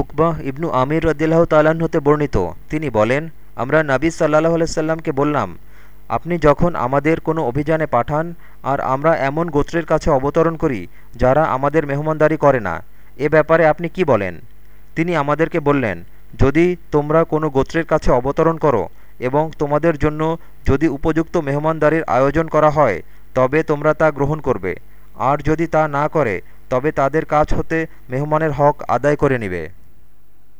উকবাহ ইবনু আমির রদিল্লাহ তালান হতে বর্ণিত। তিনি বলেন, আমরা নাবী সাল্লাহ আলাইসাল্লামকে বললাম, আপনি যখন আমাদের কোনো অভিযানে পাঠান আর আমরা এমন গোত্রের কাছে অবতরণ করি যারা আমাদের মেহমানদারি করে না, এ ব্যাপারে আপনি কি বলেন? তিনি আমাদেরকে বললেন, যদি তোমরা কোনো গোত্রের কাছে অবতরণ করো এবং তোমাদের জন্য যদি উপযুক্ত মেহমানদারির আয়োজন করা হয়, তবে তোমরা তা গ্রহণ করবে। আর যদি তা না করে, তবে তাদের কাজ হতে মেহমানের হক আদায় করে নিবে।